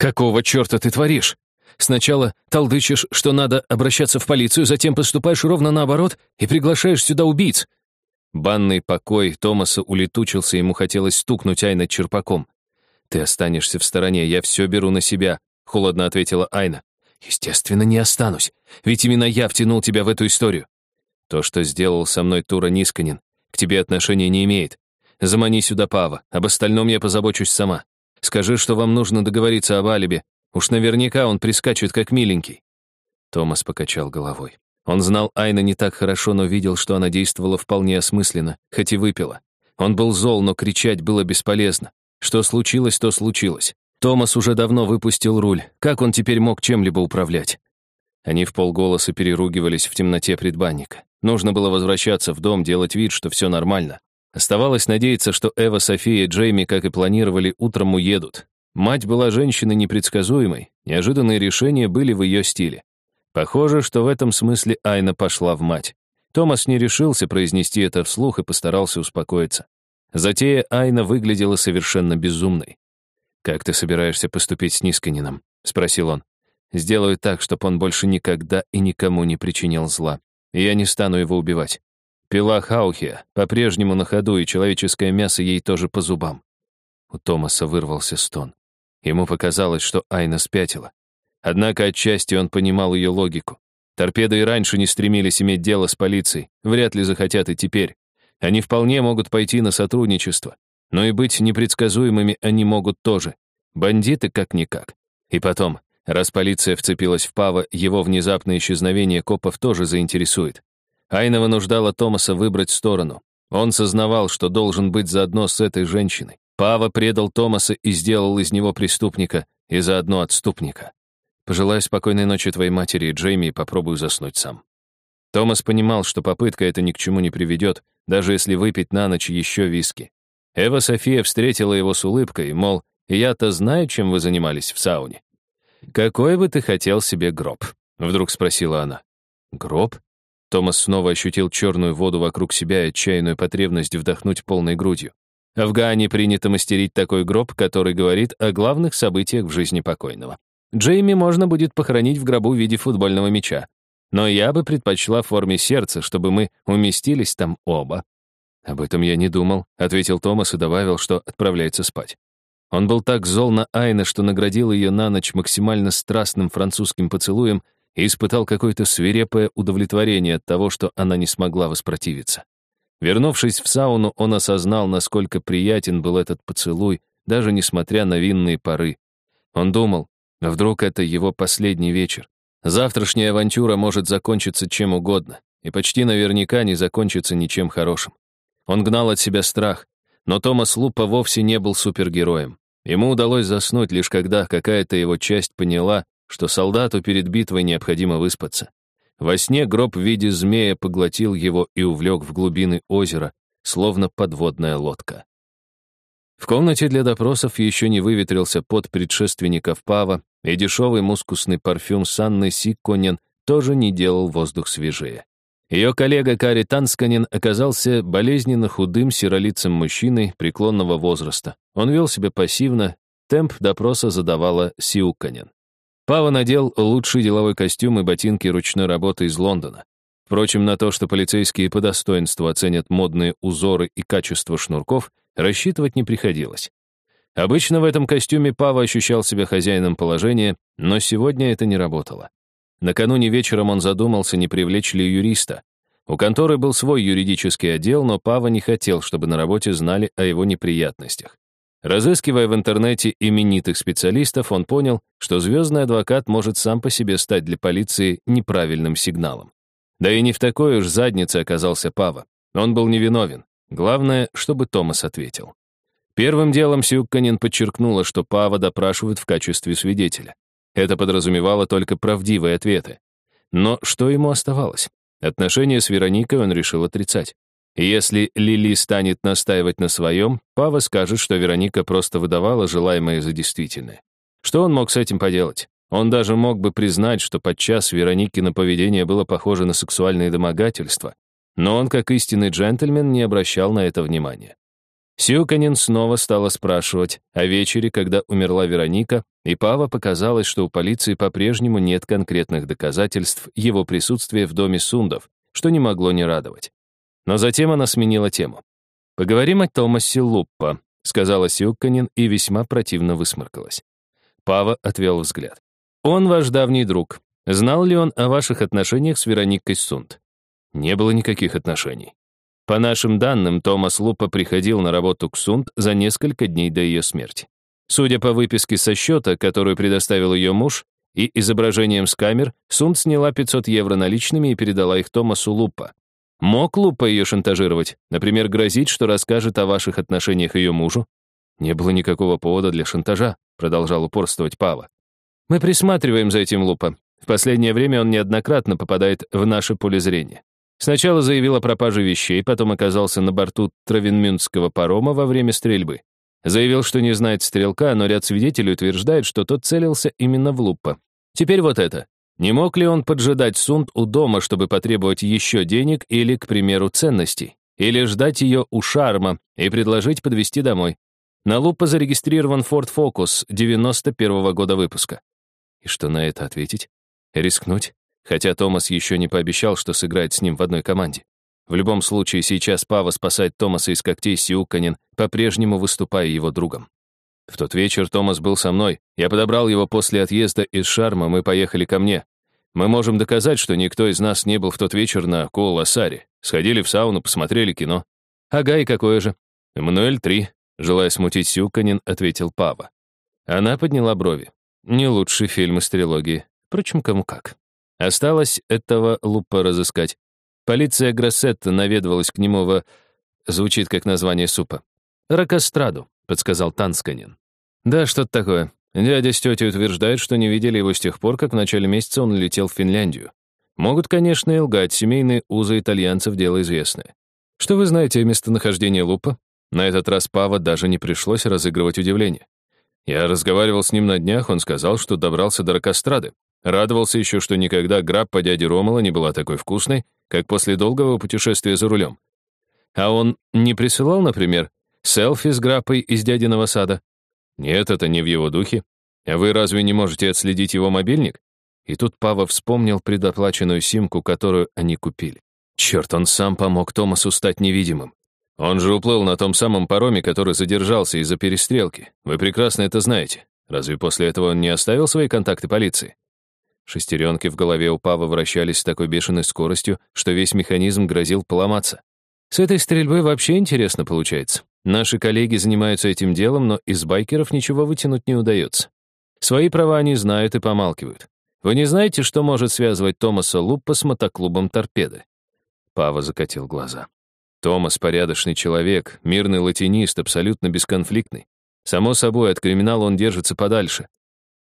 «Какого черта ты творишь? Сначала толдычишь, что надо обращаться в полицию, затем поступаешь ровно наоборот и приглашаешь сюда убийц». Банный покой Томаса улетучился, ему хотелось стукнуть Айна черпаком. «Ты останешься в стороне, я все беру на себя», — холодно ответила Айна. «Естественно, не останусь, ведь именно я втянул тебя в эту историю. То, что сделал со мной Тура Нисканин, к тебе отношения не имеет. Замани сюда Пава, об остальном я позабочусь сама. Скажи, что вам нужно договориться об алибе. Уж наверняка он прискачет, как миленький». Томас покачал головой. Он знал Айна не так хорошо, но видел, что она действовала вполне осмысленно, хоть и выпила. Он был зол, но кричать было бесполезно. Что случилось, то случилось. Томас уже давно выпустил руль. Как он теперь мог чем-либо управлять? Они в полголоса переругивались в темноте предбанника. Нужно было возвращаться в дом, делать вид, что все нормально. Оставалось надеяться, что Эва, София и Джейми, как и планировали, утром уедут. Мать была женщиной непредсказуемой, неожиданные решения были в ее стиле. Похоже, что в этом смысле Айна пошла в мать. Томас не решился произнести это вслух и постарался успокоиться. Затея Айна выглядела совершенно безумной. «Как ты собираешься поступить с Нисканином?» — спросил он. «Сделаю так, чтобы он больше никогда и никому не причинил зла. Я не стану его убивать. Пила Хаухия по-прежнему на ходу, и человеческое мясо ей тоже по зубам». У Томаса вырвался стон. Ему показалось, что Айна спятила. Однако отчасти он понимал ее логику. Торпеды и раньше не стремились иметь дело с полицией, вряд ли захотят и теперь. Они вполне могут пойти на сотрудничество. Но и быть непредсказуемыми они могут тоже. Бандиты как-никак. И потом, раз полиция вцепилась в Пава, его внезапное исчезновение копов тоже заинтересует. Айна вынуждала Томаса выбрать сторону. Он сознавал, что должен быть заодно с этой женщиной. Пава предал Томаса и сделал из него преступника и заодно отступника. Пожелаю спокойной ночи твоей матери Джейми и попробую заснуть сам. Томас понимал, что попытка эта ни к чему не приведет, даже если выпить на ночь еще виски. Эва София встретила его с улыбкой, мол, я-то знаю, чем вы занимались в сауне. «Какой бы ты хотел себе гроб?» — вдруг спросила она. «Гроб?» Томас снова ощутил черную воду вокруг себя и отчаянную потребность вдохнуть полной грудью. В Гане принято мастерить такой гроб, который говорит о главных событиях в жизни покойного. Джейми можно будет похоронить в гробу в виде футбольного мяча. Но я бы предпочла в форме сердца, чтобы мы уместились там оба. Об этом я не думал, ответил Томас и добавил, что отправляется спать. Он был так зол на Айна, что наградил ее на ночь максимально страстным французским поцелуем и испытал какое-то свирепое удовлетворение от того, что она не смогла воспротивиться. Вернувшись в сауну, он осознал, насколько приятен был этот поцелуй, даже несмотря на винные пары. Он думал, Вдруг это его последний вечер. Завтрашняя авантюра может закончиться чем угодно, и почти наверняка не закончится ничем хорошим. Он гнал от себя страх, но Томас Лупа вовсе не был супергероем. Ему удалось заснуть лишь когда какая-то его часть поняла, что солдату перед битвой необходимо выспаться. Во сне гроб в виде змея поглотил его и увлек в глубины озера, словно подводная лодка. В комнате для допросов еще не выветрился под предшественников Пава, и дешевый мускусный парфюм Санны Сикконен тоже не делал воздух свежее. Ее коллега Кари Тансканин оказался болезненно худым сиролицым мужчиной преклонного возраста. Он вел себя пассивно, темп допроса задавала Сиуканин. Пава надел лучший деловой костюм и ботинки ручной работы из Лондона. Впрочем, на то, что полицейские по достоинству оценят модные узоры и качество шнурков, рассчитывать не приходилось. Обычно в этом костюме Пава ощущал себя хозяином положения, но сегодня это не работало. Накануне вечером он задумался, не привлечь ли юриста. У конторы был свой юридический отдел, но Пава не хотел, чтобы на работе знали о его неприятностях. Разыскивая в интернете именитых специалистов, он понял, что звездный адвокат может сам по себе стать для полиции неправильным сигналом. Да и не в такой уж заднице оказался Пава. Он был невиновен. Главное, чтобы Томас ответил. Первым делом Сюкканин подчеркнула, что Пава допрашивают в качестве свидетеля. Это подразумевало только правдивые ответы. Но что ему оставалось? Отношения с Вероникой он решил отрицать. И если Лили станет настаивать на своем, Пава скажет, что Вероника просто выдавала желаемое за действительное. Что он мог с этим поделать? Он даже мог бы признать, что подчас Вероникино поведение было похоже на сексуальные домогательства, но он, как истинный джентльмен, не обращал на это внимания. Сюканин снова стала спрашивать о вечере, когда умерла Вероника, и Пава показалось, что у полиции по-прежнему нет конкретных доказательств его присутствия в доме Сундов, что не могло не радовать. Но затем она сменила тему. «Поговорим о Томасе Луппа», — сказала Сюканин и весьма противно высморкалась. Пава отвел взгляд. «Он ваш давний друг. Знал ли он о ваших отношениях с Вероникой Сунд?» «Не было никаких отношений. По нашим данным, Томас Лупа приходил на работу к Сунд за несколько дней до ее смерти. Судя по выписке со счета, которую предоставил ее муж, и изображением с камер, Сунд сняла 500 евро наличными и передала их Томасу Лупа. Мог Лупа ее шантажировать? Например, грозить, что расскажет о ваших отношениях ее мужу? Не было никакого повода для шантажа, продолжал упорствовать Пава. Мы присматриваем за этим Лупа. В последнее время он неоднократно попадает в наше поле зрения. Сначала заявил о пропаже вещей, потом оказался на борту Травенмюндского парома во время стрельбы. Заявил, что не знает стрелка, но ряд свидетелей утверждает, что тот целился именно в Луппа. Теперь вот это. Не мог ли он поджидать Сунд у дома, чтобы потребовать еще денег или, к примеру, ценностей? Или ждать ее у Шарма и предложить подвезти домой? На Луппа зарегистрирован Ford Focus 91 -го года выпуска. И что на это ответить? Рискнуть? хотя Томас еще не пообещал, что сыграет с ним в одной команде. В любом случае, сейчас Пава спасает Томаса из когтей Сиуканин, по-прежнему выступая его другом. В тот вечер Томас был со мной. Я подобрал его после отъезда из Шарма, мы поехали ко мне. Мы можем доказать, что никто из нас не был в тот вечер на Коуласаре. Сходили в сауну, посмотрели кино. Ага, и какое же? Эммануэль 3, желая смутить Сюканин, ответил Пава. Она подняла брови. Не лучший фильм из трилогии. Впрочем, кому как. Осталось этого Лупа разыскать. Полиция Гроссетта наведывалась к нему в... Звучит как название супа. «Ракостраду», — подсказал Тансканин. «Да, что-то такое. Дядя с тетей утверждают, что не видели его с тех пор, как в начале месяца он летел в Финляндию. Могут, конечно, и лгать, семейные узы итальянцев — дело известное. Что вы знаете о местонахождении Лупа? На этот раз Пава даже не пришлось разыгрывать удивление. Я разговаривал с ним на днях, он сказал, что добрался до Ракострады. Радовался еще, что никогда граппа дяди Ромала не была такой вкусной, как после долгого путешествия за рулем. А он не присылал, например, селфи с граппой из дядиного сада? Нет, это не в его духе. А вы разве не можете отследить его мобильник? И тут Пава вспомнил предоплаченную симку, которую они купили. Черт, он сам помог Томасу стать невидимым. Он же уплыл на том самом пароме, который задержался из-за перестрелки. Вы прекрасно это знаете. Разве после этого он не оставил свои контакты полиции? Шестеренки в голове у Павы вращались с такой бешеной скоростью, что весь механизм грозил поломаться. С этой стрельбой вообще интересно получается. Наши коллеги занимаются этим делом, но из байкеров ничего вытянуть не удается. Свои права они знают и помалкивают. Вы не знаете, что может связывать Томаса Луппа с мотоклубом «Торпеды»?» Пава закатил глаза. Томас — порядочный человек, мирный латинист, абсолютно бесконфликтный. Само собой, от криминала он держится подальше.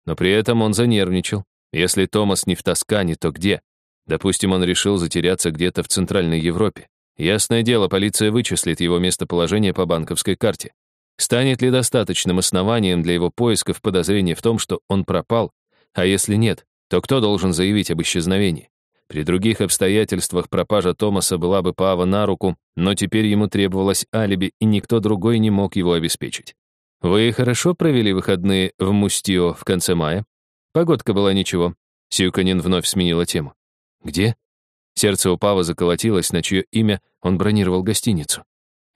Но при этом он занервничал, если Томас не в Тоскане, то где? Допустим, он решил затеряться где-то в Центральной Европе. Ясное дело, полиция вычислит его местоположение по банковской карте. Станет ли достаточным основанием для его поисков подозрения в том, что он пропал? А если нет, то кто должен заявить об исчезновении? При других обстоятельствах пропажа Томаса была бы Пава на руку, но теперь ему требовалось алиби, и никто другой не мог его обеспечить. Вы хорошо провели выходные в Мустио в конце мая? Погодка была ничего. Сюканин вновь сменила тему. «Где?» Сердце у Павы заколотилось, на чье имя он бронировал гостиницу.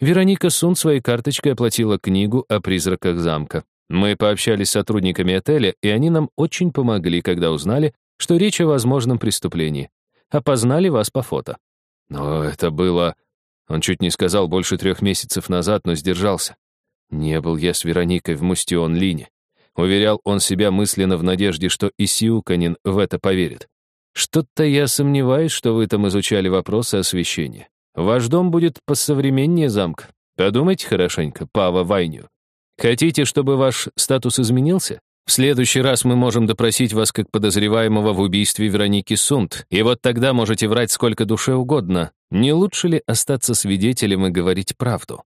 Вероника Сун своей карточкой оплатила книгу о призраках замка. Мы пообщались с сотрудниками отеля, и они нам очень помогли, когда узнали, что речь о возможном преступлении. Опознали вас по фото. Но это было... Он чуть не сказал больше трех месяцев назад, но сдержался. Не был я с Вероникой в Мустион-Лине. Уверял он себя мысленно в надежде, что и Сиуканин в это поверит. «Что-то я сомневаюсь, что вы там изучали вопросы освещения. Ваш дом будет посовременнее замка. Подумайте хорошенько, Пава Вайню. Хотите, чтобы ваш статус изменился? В следующий раз мы можем допросить вас как подозреваемого в убийстве Вероники Сунт, и вот тогда можете врать сколько душе угодно. Не лучше ли остаться свидетелем и говорить правду?»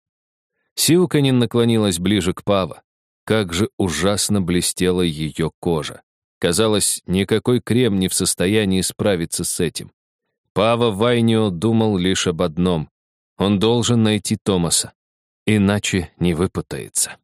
Сиуканин наклонилась ближе к Пава. Как же ужасно блестела ее кожа. Казалось, никакой крем не в состоянии справиться с этим. Пава Вайнио думал лишь об одном. Он должен найти Томаса. иначе не выпутается.